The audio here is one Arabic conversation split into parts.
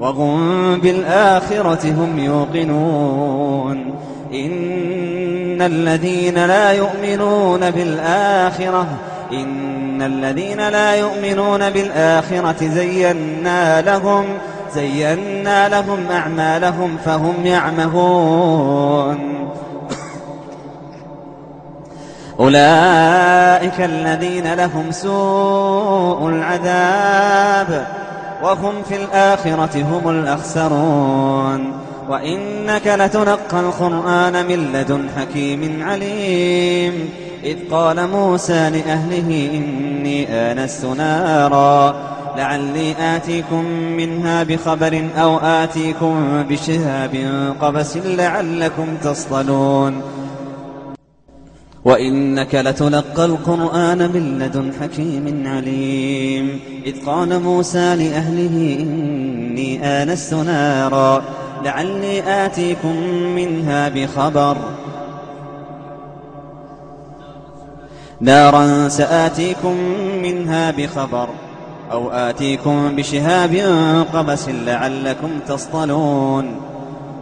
وهم بالآخرة هم يوقنون إن الذين لا يؤمنون بالآخرة إن الذين لا يؤمنون بالآخرة زينا لهم زينا لهم أعمالهم فهم يعمهون أولئك الذين لهم سوء العذاب وهم في الآخرة هم الأخسرون. وإنك لتلقى القرآن من لدن حكيم عليم. إذ قال موسى لأهله إني آنست نارا. لعلي آتيكم منها بخبر أو آتيكم بشهاب قبس لعلكم تصطلون. وإنك لتلقى القرآن من لدن حكيم عليم. إذ قال موسى لأهله إني آنست نارا لعلي آتيكم منها بخبر. نارا سآتيكم منها بخبر أو آتيكم بشهاب قبس لعلكم تصطلون.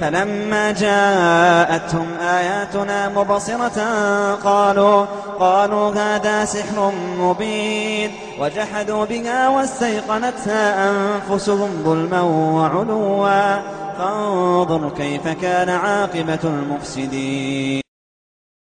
فلما جاءتهم آياتنا مبصرة قالوا قالوا هذا سحر مبين. وجحدوا بها واستيقنتها أنفسهم ظلما وعلوا. فانظر كيف كان عاقبة المفسدين.